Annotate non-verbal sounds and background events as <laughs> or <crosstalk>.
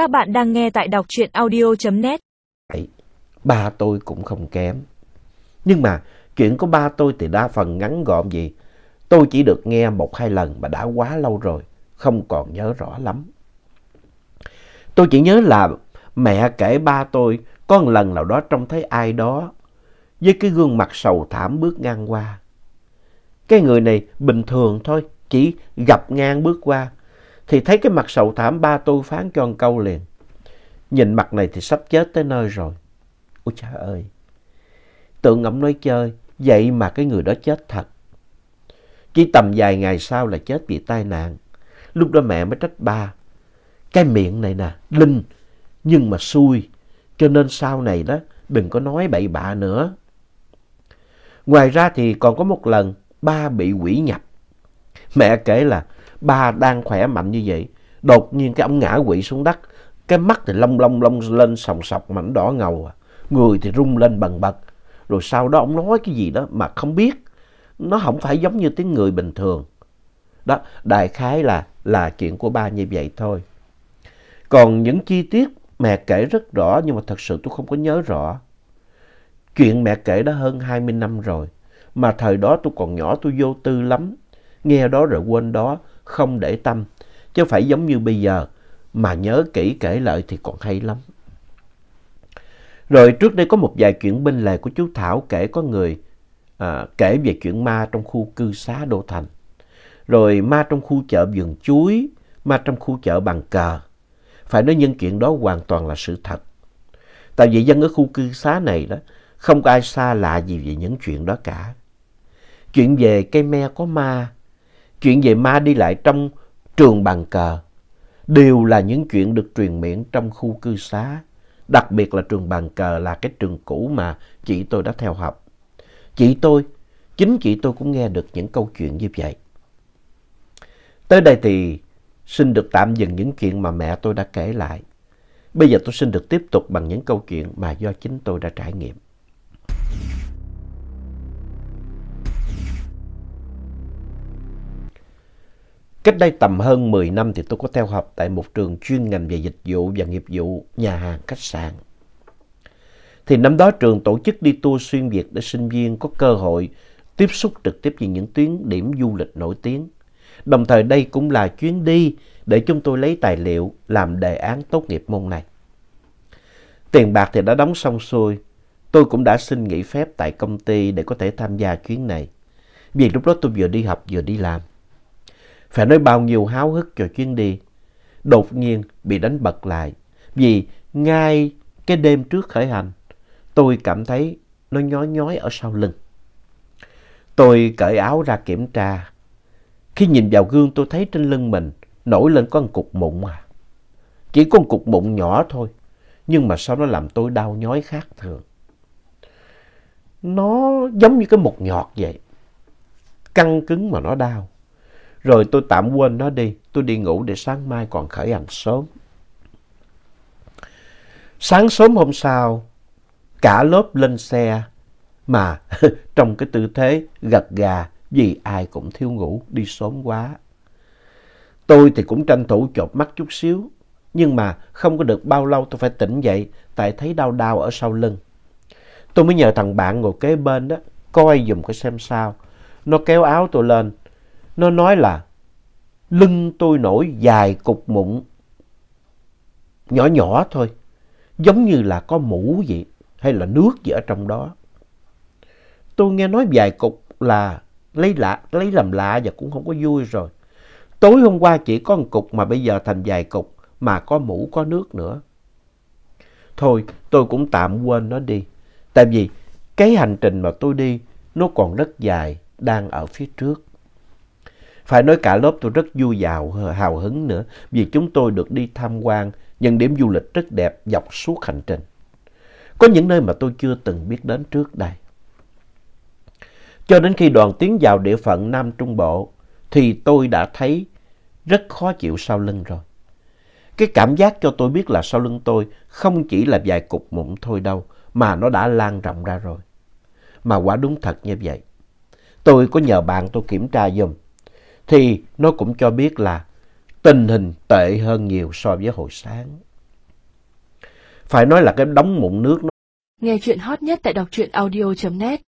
Các bạn đang nghe tại đọc truyện audio.net. Ba tôi cũng không kém. Nhưng mà chuyện của ba tôi thì đa phần ngắn gọn gì. Tôi chỉ được nghe một hai lần mà đã quá lâu rồi, không còn nhớ rõ lắm. Tôi chỉ nhớ là mẹ kể ba tôi có một lần nào đó trông thấy ai đó với cái gương mặt sầu thảm bước ngang qua. Cái người này bình thường thôi, chỉ gặp ngang bước qua. Thì thấy cái mặt sầu thảm ba tôi phán cho một câu liền. Nhìn mặt này thì sắp chết tới nơi rồi. Ôi trời ơi! Tưởng ổng nói chơi, vậy mà cái người đó chết thật. Chỉ tầm vài ngày sau là chết vì tai nạn. Lúc đó mẹ mới trách ba. Cái miệng này nè, linh, nhưng mà xui. Cho nên sau này đó, đừng có nói bậy bạ nữa. Ngoài ra thì còn có một lần, ba bị quỷ nhập. Mẹ kể là ba đang khỏe mạnh như vậy. Đột nhiên cái ông ngã quỵ xuống đất. Cái mắt thì long long long lên sòng sọc mảnh đỏ ngầu. À. Người thì rung lên bần bật. Rồi sau đó ông nói cái gì đó mà không biết. Nó không phải giống như tiếng người bình thường. Đó, đại khái là, là chuyện của ba như vậy thôi. Còn những chi tiết mẹ kể rất rõ nhưng mà thật sự tôi không có nhớ rõ. Chuyện mẹ kể đã hơn 20 năm rồi. Mà thời đó tôi còn nhỏ tôi vô tư lắm. Nghe đó rồi quên đó, không để tâm. Chứ phải giống như bây giờ mà nhớ kỹ kể lại thì còn hay lắm. Rồi trước đây có một vài chuyện bên lề của chú Thảo kể có người à, kể về chuyện ma trong khu cư xá Đô Thành. Rồi ma trong khu chợ vườn chuối, ma trong khu chợ bàn cờ. Phải nói những chuyện đó hoàn toàn là sự thật. Tại vì dân ở khu cư xá này đó, không có ai xa lạ gì về những chuyện đó cả. Chuyện về cây me có ma, chuyện về ma đi lại trong trường bàn cờ, đều là những chuyện được truyền miệng trong khu cư xá. Đặc biệt là trường bàn cờ là cái trường cũ mà chị tôi đã theo học. Chị tôi, chính chị tôi cũng nghe được những câu chuyện như vậy. Tới đây thì xin được tạm dừng những chuyện mà mẹ tôi đã kể lại. Bây giờ tôi xin được tiếp tục bằng những câu chuyện mà do chính tôi đã trải nghiệm. Cách đây tầm hơn 10 năm thì tôi có theo học tại một trường chuyên ngành về dịch vụ và nghiệp vụ nhà hàng khách sạn. Thì năm đó trường tổ chức đi tour xuyên Việt để sinh viên có cơ hội tiếp xúc trực tiếp với những tuyến điểm du lịch nổi tiếng. Đồng thời đây cũng là chuyến đi để chúng tôi lấy tài liệu làm đề án tốt nghiệp môn này. Tiền bạc thì đã đóng xong xuôi. Tôi cũng đã xin nghỉ phép tại công ty để có thể tham gia chuyến này. Vì lúc đó tôi vừa đi học vừa đi làm. Phải nói bao nhiêu háo hức cho chuyến đi. Đột nhiên bị đánh bật lại. Vì ngay cái đêm trước khởi hành, tôi cảm thấy nó nhói nhói ở sau lưng. Tôi cởi áo ra kiểm tra. Khi nhìn vào gương tôi thấy trên lưng mình nổi lên có một cục mụn à. Chỉ có một cục mụn nhỏ thôi. Nhưng mà sao nó làm tôi đau nhói khác thường. Nó giống như cái mục nhọt vậy. Căng cứng mà nó đau. Rồi tôi tạm quên nó đi. Tôi đi ngủ để sáng mai còn khởi hành sớm. Sáng sớm hôm sau, cả lớp lên xe. Mà <laughs> trong cái tư thế gật gà vì ai cũng thiếu ngủ đi sớm quá. Tôi thì cũng tranh thủ chộp mắt chút xíu. Nhưng mà không có được bao lâu tôi phải tỉnh dậy tại thấy đau đau ở sau lưng. Tôi mới nhờ thằng bạn ngồi kế bên đó coi dùm cái xem sao. Nó kéo áo tôi lên. Nó nói là lưng tôi nổi dài cục mụn. Nhỏ nhỏ thôi. Giống như là có mũ vậy hay là nước gì ở trong đó. Tôi nghe nói dài cục là lấy lạ, lấy làm lạ và cũng không có vui rồi. Tối hôm qua chỉ có một cục mà bây giờ thành dài cục mà có mũ có nước nữa. Thôi tôi cũng tạm quên nó đi. Tại vì cái hành trình mà tôi đi nó còn rất dài đang ở phía trước. Phải nói cả lớp tôi rất vui giàu, hào hứng nữa vì chúng tôi được đi tham quan những điểm du lịch rất đẹp dọc suốt hành trình. Có những nơi mà tôi chưa từng biết đến trước đây. Cho đến khi đoàn tiến vào địa phận Nam Trung Bộ thì tôi đã thấy rất khó chịu sau lưng rồi. Cái cảm giác cho tôi biết là sau lưng tôi không chỉ là vài cục mụn thôi đâu mà nó đã lan rộng ra rồi. Mà quả đúng thật như vậy. Tôi có nhờ bạn tôi kiểm tra giùm thì nó cũng cho biết là tình hình tệ hơn nhiều so với hồi sáng. Phải nói là cái đóng mụn nước nó. Nghe chuyện hot nhất tại đọc truyện audio.net